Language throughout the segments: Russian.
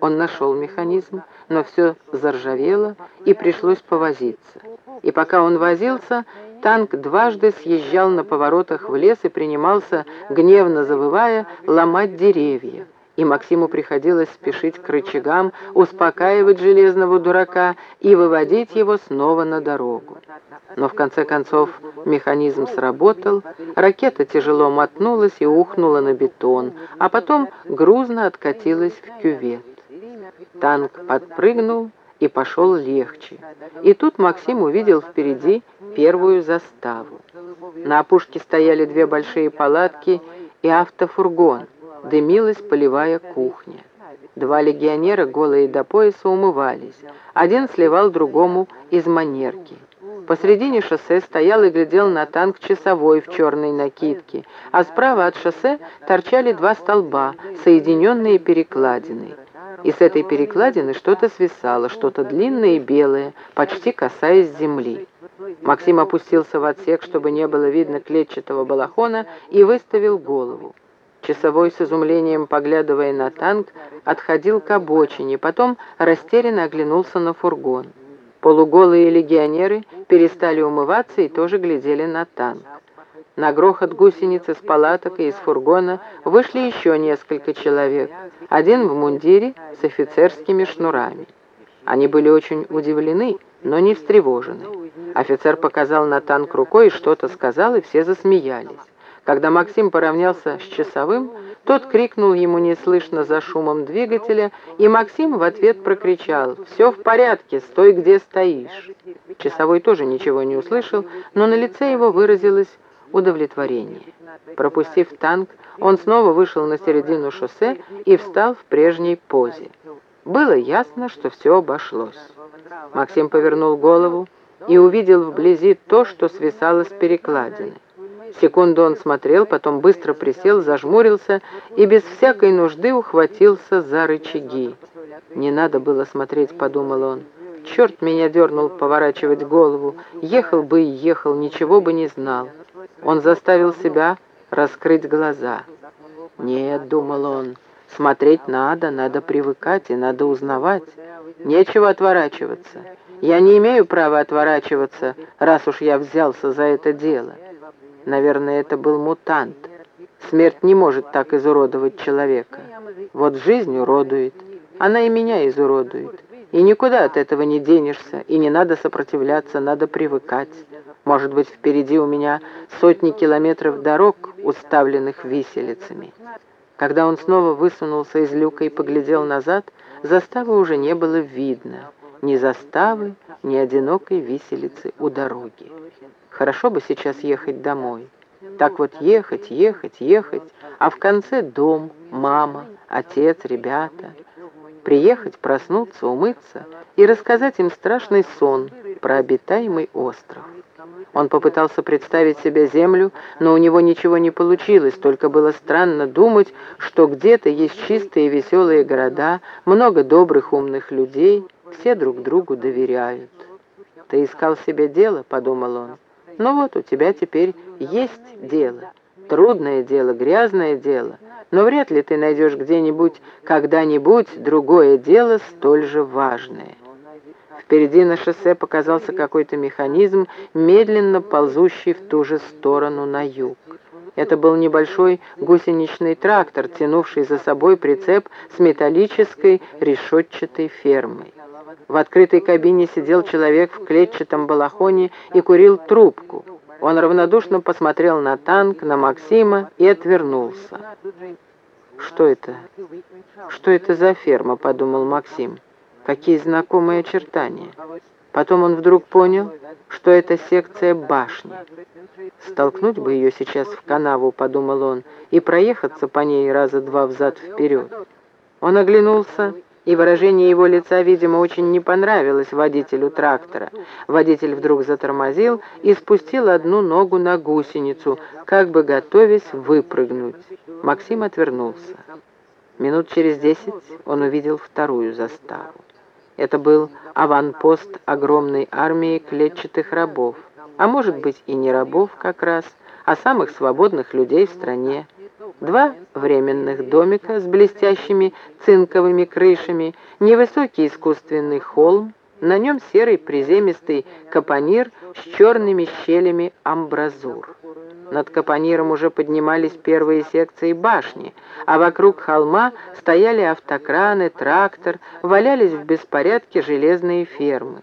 Он нашел механизм, но все заржавело и пришлось повозиться. И пока он возился, танк дважды съезжал на поворотах в лес и принимался, гневно завывая, ломать деревья и Максиму приходилось спешить к рычагам, успокаивать железного дурака и выводить его снова на дорогу. Но в конце концов механизм сработал, ракета тяжело мотнулась и ухнула на бетон, а потом грузно откатилась в кювет. Танк подпрыгнул и пошел легче. И тут Максим увидел впереди первую заставу. На опушке стояли две большие палатки и автофургон дымилась полевая кухня. Два легионера, голые до пояса, умывались. Один сливал другому из манерки. Посредине шоссе стоял и глядел на танк часовой в черной накидке, а справа от шоссе торчали два столба, соединенные перекладиной. И с этой перекладины что-то свисало, что-то длинное и белое, почти касаясь земли. Максим опустился в отсек, чтобы не было видно клетчатого балахона, и выставил голову. Часовой с изумлением, поглядывая на танк, отходил к обочине, потом растерянно оглянулся на фургон. Полуголые легионеры перестали умываться и тоже глядели на танк. На грохот гусеницы с палаток и из фургона вышли еще несколько человек, один в мундире с офицерскими шнурами. Они были очень удивлены, но не встревожены. Офицер показал на танк рукой и что-то сказал, и все засмеялись. Когда Максим поравнялся с часовым, тот крикнул ему неслышно за шумом двигателя, и Максим в ответ прокричал «Все в порядке, стой, где стоишь». Часовой тоже ничего не услышал, но на лице его выразилось удовлетворение. Пропустив танк, он снова вышел на середину шоссе и встал в прежней позе. Было ясно, что все обошлось. Максим повернул голову и увидел вблизи то, что свисало с перекладины. Секунду он смотрел, потом быстро присел, зажмурился и без всякой нужды ухватился за рычаги. «Не надо было смотреть», — подумал он. «Черт меня дернул поворачивать голову. Ехал бы и ехал, ничего бы не знал». Он заставил себя раскрыть глаза. «Нет», — думал он, — «смотреть надо, надо привыкать и надо узнавать. Нечего отворачиваться. Я не имею права отворачиваться, раз уж я взялся за это дело». Наверное, это был мутант. Смерть не может так изуродовать человека. Вот жизнь уродует. Она и меня изуродует. И никуда от этого не денешься, и не надо сопротивляться, надо привыкать. Может быть, впереди у меня сотни километров дорог, уставленных виселицами. Когда он снова высунулся из люка и поглядел назад, заставы уже не было видно. Ни заставы, ни одинокой виселицы у дороги. Хорошо бы сейчас ехать домой. Так вот ехать, ехать, ехать, а в конце дом, мама, отец, ребята. Приехать, проснуться, умыться и рассказать им страшный сон про обитаемый остров. Он попытался представить себе землю, но у него ничего не получилось, только было странно думать, что где-то есть чистые веселые города, много добрых умных людей, все друг другу доверяют. «Ты искал себе дело?» — подумал он. Ну вот у тебя теперь есть дело. Трудное дело, грязное дело. Но вряд ли ты найдешь где-нибудь, когда-нибудь другое дело столь же важное. Впереди на шоссе показался какой-то механизм, медленно ползущий в ту же сторону на юг. Это был небольшой гусеничный трактор, тянувший за собой прицеп с металлической решетчатой фермой. В открытой кабине сидел человек в клетчатом балахоне и курил трубку. Он равнодушно посмотрел на танк, на Максима и отвернулся. «Что это? Что это за ферма?» — подумал Максим. «Какие знакомые очертания!» Потом он вдруг понял, что это секция башни. «Столкнуть бы ее сейчас в канаву», — подумал он, «и проехаться по ней раза два взад-вперед». Он оглянулся и выражение его лица, видимо, очень не понравилось водителю трактора. Водитель вдруг затормозил и спустил одну ногу на гусеницу, как бы готовясь выпрыгнуть. Максим отвернулся. Минут через десять он увидел вторую заставу. Это был аванпост огромной армии клетчатых рабов, а может быть и не рабов как раз, а самых свободных людей в стране. Два временных домика с блестящими цинковыми крышами, невысокий искусственный холм, на нем серый приземистый капонир с черными щелями амбразур. Над капониром уже поднимались первые секции башни, а вокруг холма стояли автокраны, трактор, валялись в беспорядке железные фермы.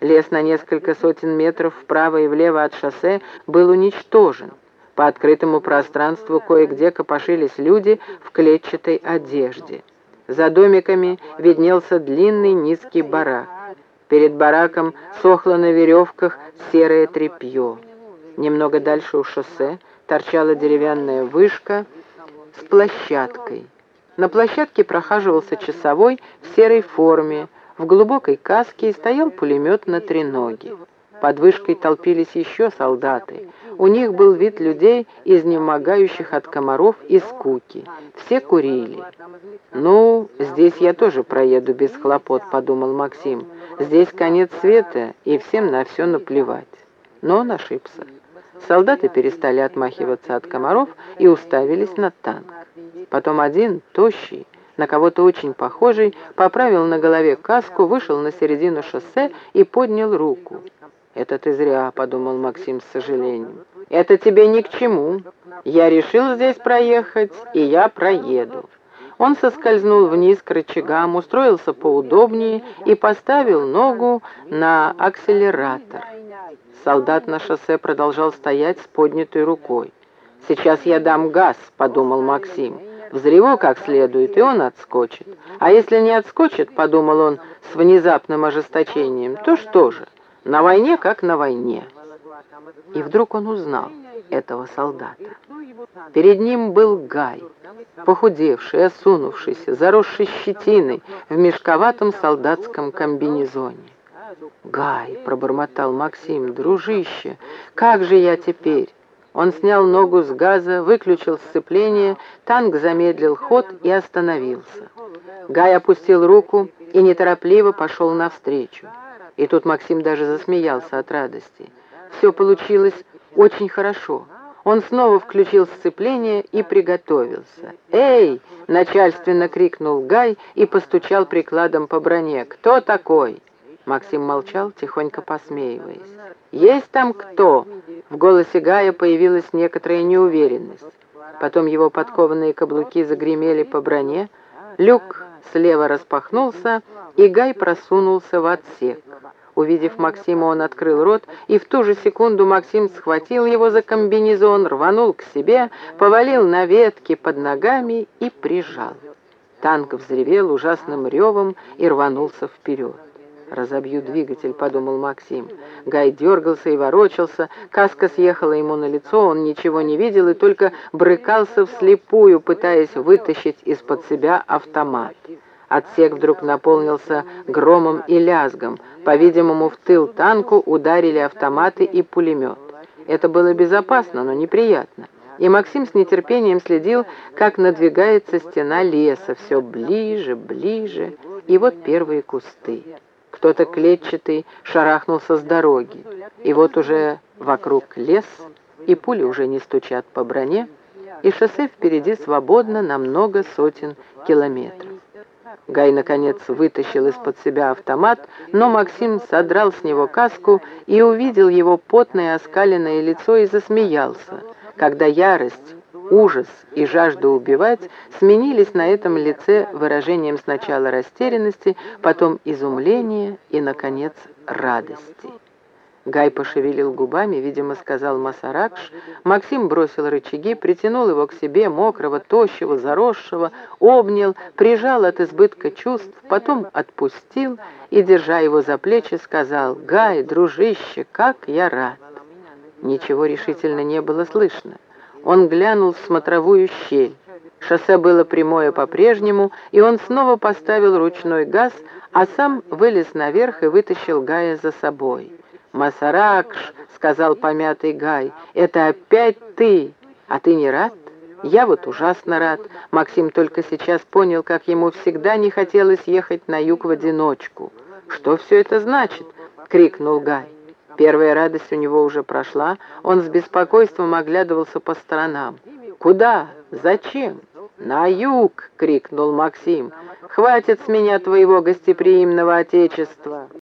Лес на несколько сотен метров вправо и влево от шоссе был уничтожен. По открытому пространству кое-где копошились люди в клетчатой одежде. За домиками виднелся длинный низкий барак. Перед бараком сохло на веревках серое тряпье. Немного дальше у шоссе торчала деревянная вышка с площадкой. На площадке прохаживался часовой в серой форме, в глубокой каске и стоял пулемет на треноге. Под вышкой толпились еще солдаты. У них был вид людей, изнемогающих от комаров и скуки. Все курили. «Ну, здесь я тоже проеду без хлопот», — подумал Максим. «Здесь конец света, и всем на все наплевать». Но он ошибся. Солдаты перестали отмахиваться от комаров и уставились на танк. Потом один, тощий, на кого-то очень похожий, поправил на голове каску, вышел на середину шоссе и поднял руку. «Это ты зря», — подумал Максим с сожалением. «Это тебе ни к чему. Я решил здесь проехать, и я проеду». Он соскользнул вниз к рычагам, устроился поудобнее и поставил ногу на акселератор. Солдат на шоссе продолжал стоять с поднятой рукой. «Сейчас я дам газ», — подумал Максим. «Взреву как следует, и он отскочит. А если не отскочит, — подумал он с внезапным ожесточением, — то что же?» На войне, как на войне. И вдруг он узнал этого солдата. Перед ним был Гай, похудевший, осунувшийся, заросший щетиной в мешковатом солдатском комбинезоне. «Гай!» — пробормотал Максим. «Дружище, как же я теперь?» Он снял ногу с газа, выключил сцепление, танк замедлил ход и остановился. Гай опустил руку и неторопливо пошел навстречу. И тут Максим даже засмеялся от радости. Все получилось очень хорошо. Он снова включил сцепление и приготовился. «Эй!» — начальственно крикнул Гай и постучал прикладом по броне. «Кто такой?» Максим молчал, тихонько посмеиваясь. «Есть там кто?» В голосе Гая появилась некоторая неуверенность. Потом его подкованные каблуки загремели по броне. Люк слева распахнулся, и Гай просунулся в отсек. Увидев Максима, он открыл рот, и в ту же секунду Максим схватил его за комбинезон, рванул к себе, повалил на ветки под ногами и прижал. Танк взревел ужасным ревом и рванулся вперед. «Разобью двигатель», — подумал Максим. Гай дергался и ворочался, каска съехала ему на лицо, он ничего не видел и только брыкался вслепую, пытаясь вытащить из-под себя автомат. Отсек вдруг наполнился громом и лязгом. По-видимому, в тыл танку ударили автоматы и пулемет. Это было безопасно, но неприятно. И Максим с нетерпением следил, как надвигается стена леса, все ближе, ближе, и вот первые кусты. Кто-то клетчатый шарахнулся с дороги, и вот уже вокруг лес, и пули уже не стучат по броне, и шоссе впереди свободно на много сотен километров. Гай, наконец, вытащил из-под себя автомат, но Максим содрал с него каску и увидел его потное оскаленное лицо и засмеялся, когда ярость, ужас и жажда убивать сменились на этом лице выражением сначала растерянности, потом изумления и, наконец, радости. Гай пошевелил губами, видимо, сказал Масаракш. Максим бросил рычаги, притянул его к себе, мокрого, тощего, заросшего, обнял, прижал от избытка чувств, потом отпустил и, держа его за плечи, сказал, «Гай, дружище, как я рад!» Ничего решительно не было слышно. Он глянул в смотровую щель. Шоссе было прямое по-прежнему, и он снова поставил ручной газ, а сам вылез наверх и вытащил Гая за собой. «Масаракш», — сказал помятый Гай, — «это опять ты! А ты не рад?» «Я вот ужасно рад». Максим только сейчас понял, как ему всегда не хотелось ехать на юг в одиночку. «Что все это значит?» — крикнул Гай. Первая радость у него уже прошла, он с беспокойством оглядывался по сторонам. «Куда? Зачем? «На юг!» — крикнул Максим. «Хватит с меня твоего гостеприимного отечества!»